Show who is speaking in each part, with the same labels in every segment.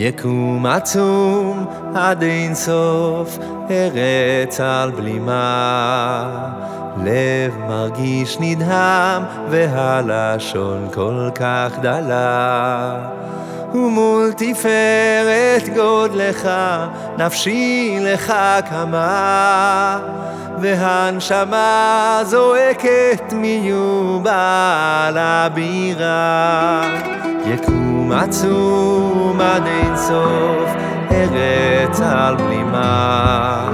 Speaker 1: יקום עצום עד אין סוף, ארץ על בלימה. לב מרגיש נדהם, והלשון כל כך דלה. ומול תפארת גודלך, נפשי לך קמה, והנשמה זועקת מיובל הבירה. עצום עד אין סוף, ארץ על בלימה.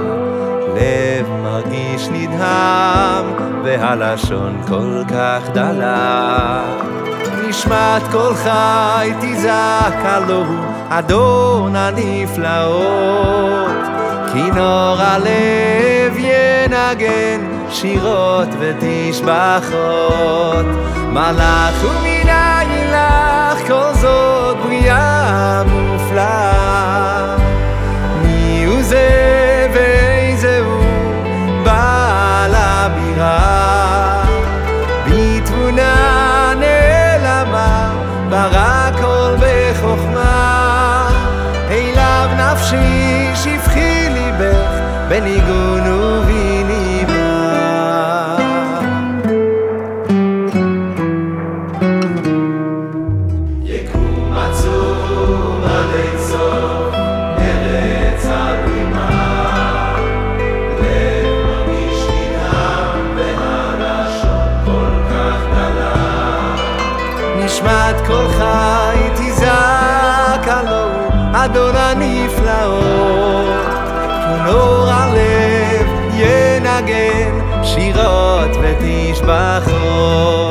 Speaker 1: לב מרגיש נדהם, והלשון כל כך דלה. נשמעת כל חי תזעק עלו, אדון הנפלאות. כינור הלב ינגן שירות ותשבחות. מלאך ומנין ברא כל בחוכמה. אליו נפשי שפכי ליבך בניגון נשמעת כל חי תזעק עלו, אדון הנפלאות. כינור הלב ינגן שירות ותשבחות.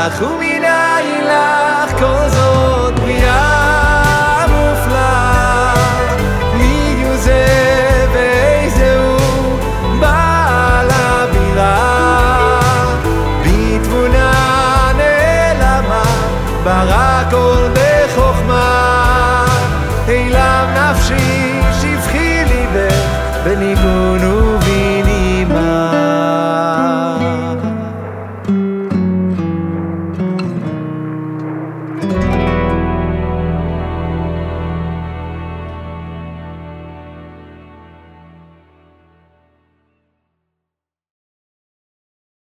Speaker 1: מלאך ומנין לך כל זאת בריאה מופלאה. כל בחוכמה. אליו נפשי שפכי ליבך בניגוד